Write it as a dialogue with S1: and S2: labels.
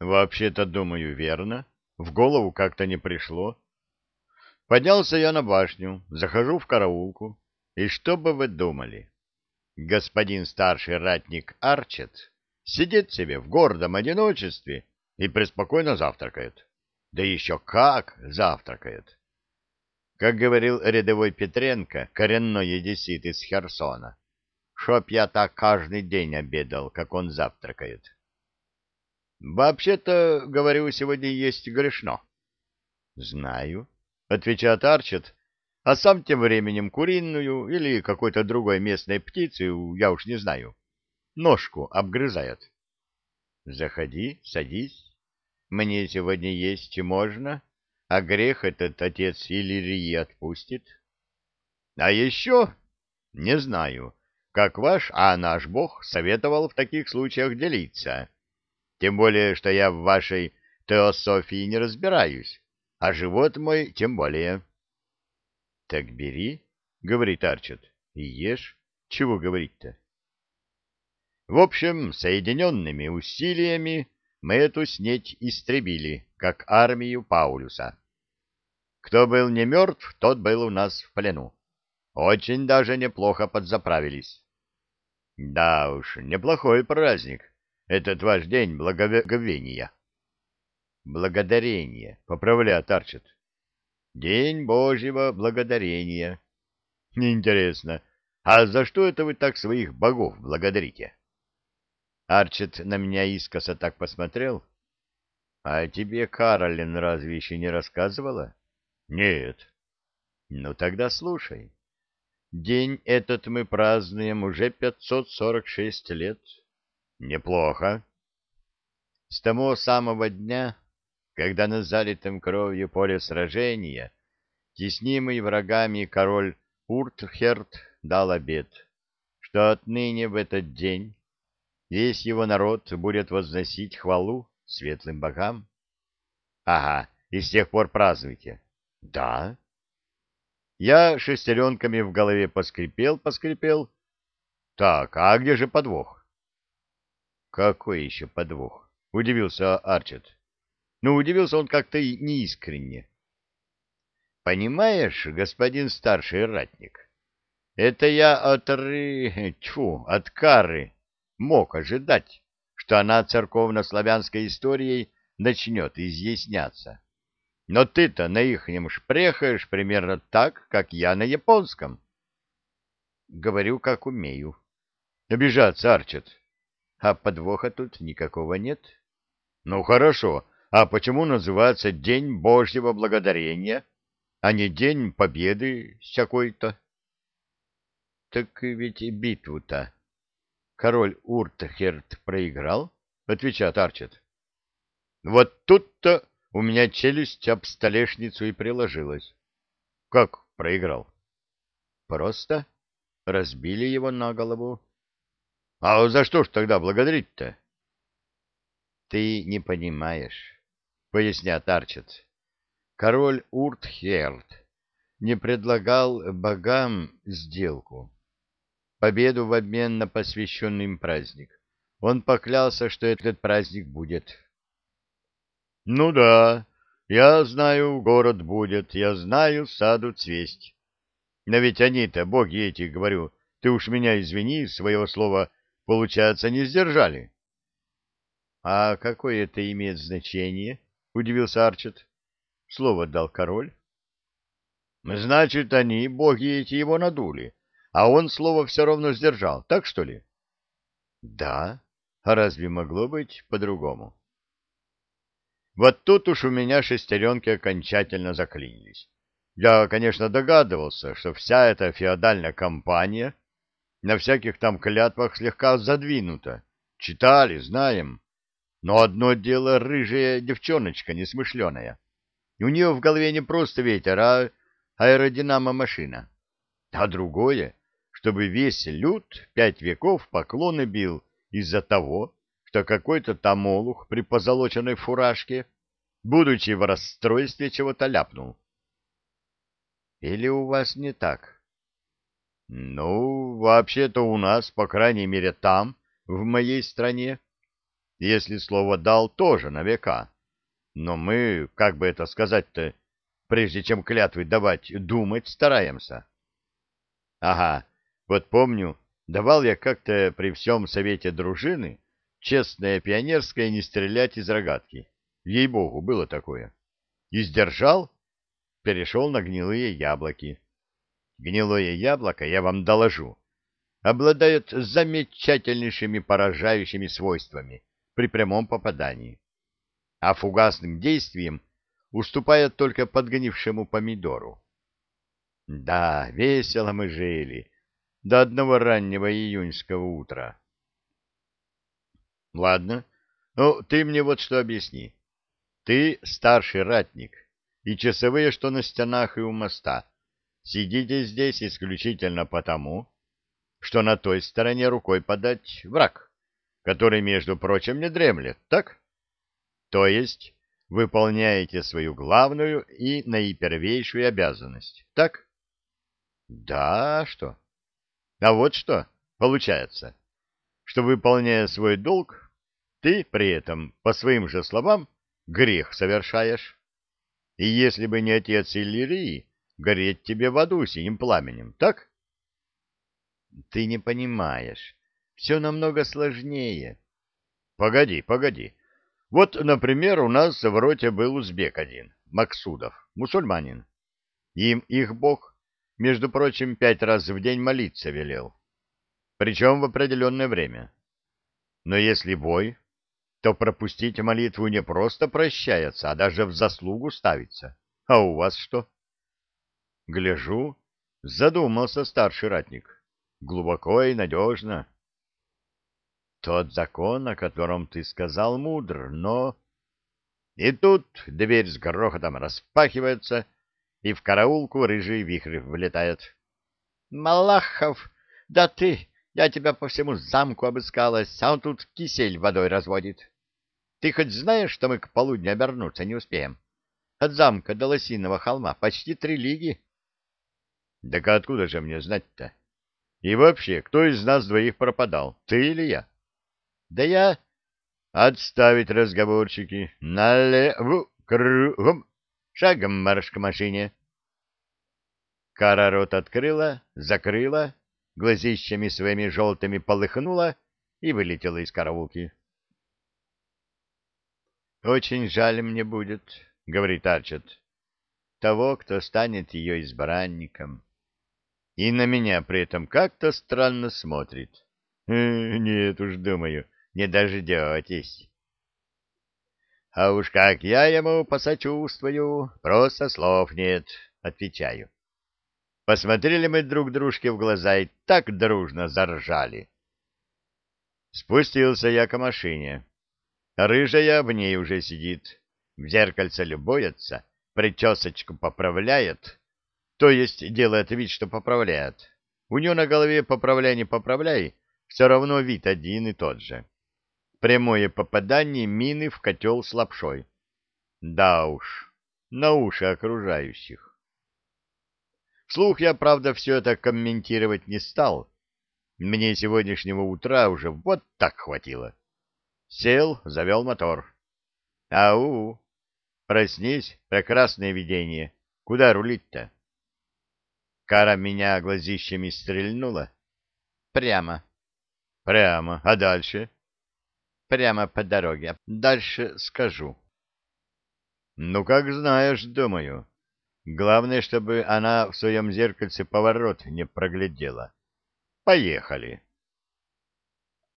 S1: Вообще-то, думаю, верно. В голову как-то не пришло. Поднялся я на башню, захожу в караулку. И что бы вы думали? Господин старший ратник Арчет сидит себе в гордом одиночестве и преспокойно завтракает. Да еще как завтракает! Как говорил рядовой Петренко, коренной едесит из Херсона, чтоб я так каждый день обедал, как он завтракает. Вообще-то, говорю, сегодня есть грешно. Знаю, отвечает Арчет, а сам тем временем куриную или какой-то другой местной птицей, я уж не знаю, ножку обгрызает. Заходи, садись. Мне сегодня есть можно, а грех этот отец Иллирии отпустит. А еще, не знаю, как ваш, а наш бог советовал в таких случаях делиться. Тем более, что я в вашей теософии не разбираюсь, а живот мой тем более. — Так бери, — говорит Арчет, — и ешь. Чего говорить-то? В общем, соединенными усилиями мы эту снеть истребили, как армию Паулюса. Кто был не мертв, тот был у нас в плену. Очень даже неплохо подзаправились. Да уж, неплохой праздник, этот ваш день благоговения. Благодарение, поправляет Арчет. День Божьего благодарения. Интересно, а за что это вы так своих богов благодарите? Арчет на меня искоса так посмотрел. — А тебе Каролин разве еще не рассказывала? — Нет. — Ну тогда слушай. День этот мы празднуем уже 546 лет. Неплохо. С того самого дня, когда на залитом кровью поле сражения теснимый врагами король Уртхерт дал обет, что отныне в этот день Весь его народ будет возносить хвалу светлым богам. Ага, и с тех пор празднуйте. Да. Я шестеренками в голове поскрипел, поскрипел. Так, а где же подвох? Какой еще подвох? Удивился Арчет. Ну, удивился он как-то неискренне. Понимаешь, господин старший ратник, это я от ры... Тьфу, от кары мог ожидать, что она церковно-славянской историей начнет изъясняться. Но ты-то на ихнем шпрехаешь примерно так, как я на японском. Говорю, как умею. Обижаться Арчет. А подвоха тут никакого нет. Ну, хорошо. А почему называется День Божьего Благодарения, а не День Победы всякой-то? Так ведь и битву-то король Уртхерт проиграл? — отвечает Арчет. — Вот тут-то у меня челюсть об столешницу и приложилась. — Как проиграл? — Просто разбили его на голову. — А за что ж тогда благодарить-то? — Ты не понимаешь, — поясняет Арчет. Король Уртхерт не предлагал богам сделку победу в обмен на посвященный им праздник. Он поклялся, что этот праздник будет. — Ну да, я знаю, город будет, я знаю, саду цвесть. Но ведь они-то, боги эти, говорю, ты уж меня извини, своего слова, получается, не сдержали. — А какое это имеет значение? — удивился Арчет. — Слово дал король. — Значит, они, боги эти, его надули. — а он слово все равно сдержал, так что ли? Да, а разве могло быть по-другому? Вот тут уж у меня шестеренки окончательно заклинились. Я, конечно, догадывался, что вся эта феодальная компания на всяких там клятвах слегка задвинута. Читали, знаем. Но одно дело рыжая девчоночка несмышленая. У нее в голове не просто ветер, а аэродинамо-машина. А другое чтобы весь люд пять веков поклоны бил из-за того, что какой-то там олух при позолоченной фуражке, будучи в расстройстве, чего-то ляпнул. Или у вас не так? Ну, вообще-то у нас, по крайней мере там, в моей стране, Если слово «дал» тоже на века. Но мы, как бы это сказать-то, прежде чем клятвы давать, думать стараемся. Ага, вот помню, давал я как-то при всем совете дружины честное пионерское не стрелять из рогатки. Ей-богу, было такое. И сдержал, перешел на гнилые яблоки. Гнилое яблоко, я вам доложу, обладает замечательнейшими поражающими свойствами при прямом попадании, а фугасным действием уступает только подгнившему помидору. Да, весело мы жили до одного раннего июньского утра. Ладно, ну ты мне вот что объясни. Ты старший ратник, и часовые, что на стенах и у моста, сидите здесь исключительно потому, что на той стороне рукой подать враг, который, между прочим, не дремлет, так? То есть выполняете свою главную и наипервейшую обязанность, так? Да, что? А вот что получается, что, выполняя свой долг, ты при этом, по своим же словам, грех совершаешь. И если бы не отец Иллирии, гореть тебе в аду синим пламенем, так? Ты не понимаешь. Все намного сложнее. Погоди, погоди. Вот, например, у нас в роте был узбек один, Максудов, мусульманин. Им их бог, между прочим, пять раз в день молиться велел. Причем в определенное время. Но если бой, то пропустить молитву не просто прощается, а даже в заслугу ставится. А у вас что? Гляжу, задумался старший ратник. Глубоко и надежно. Тот закон, о котором ты сказал, мудр, но... И тут дверь с грохотом распахивается, и в караулку рыжий вихрь влетает. — Малахов, да ты! Я тебя по всему замку обыскалась, а он тут кисель водой разводит. Ты хоть знаешь, что мы к полудню обернуться не успеем? От замка до Лосиного холма почти три лиги. — Так откуда же мне знать-то? И вообще, кто из нас двоих пропадал, ты или я? — Да я... — Отставить разговорчики. Налево, кругом, шагом марш к машине. Кара рот открыла, закрыла, глазищами своими желтыми полыхнула и вылетела из караулки. «Очень жаль мне будет», — говорит Арчет, — «того, кто станет ее избранником» и на меня при этом как-то странно смотрит. Э, нет уж, думаю, не дождетесь. А уж как я ему посочувствую, просто слов нет, отвечаю. Посмотрели мы друг дружке в глаза и так дружно заржали. Спустился я к машине. Рыжая в ней уже сидит, в зеркальце любуется, причесочку поправляет, то есть делает вид, что поправляет. У нее на голове поправляй, не поправляй, все равно вид один и тот же. Прямое попадание мины в котел с лапшой. Да уж, на уши окружающих. Вслух я, правда, все это комментировать не стал. Мне сегодняшнего утра уже вот так хватило. Сел, завел мотор. Ау! Проснись, прекрасное видение. Куда рулить-то? Кара меня глазищами стрельнула. Прямо. Прямо. А дальше? Прямо по дороге. Дальше скажу. Ну, как знаешь, думаю. Главное, чтобы она в своем зеркальце поворот не проглядела. Поехали.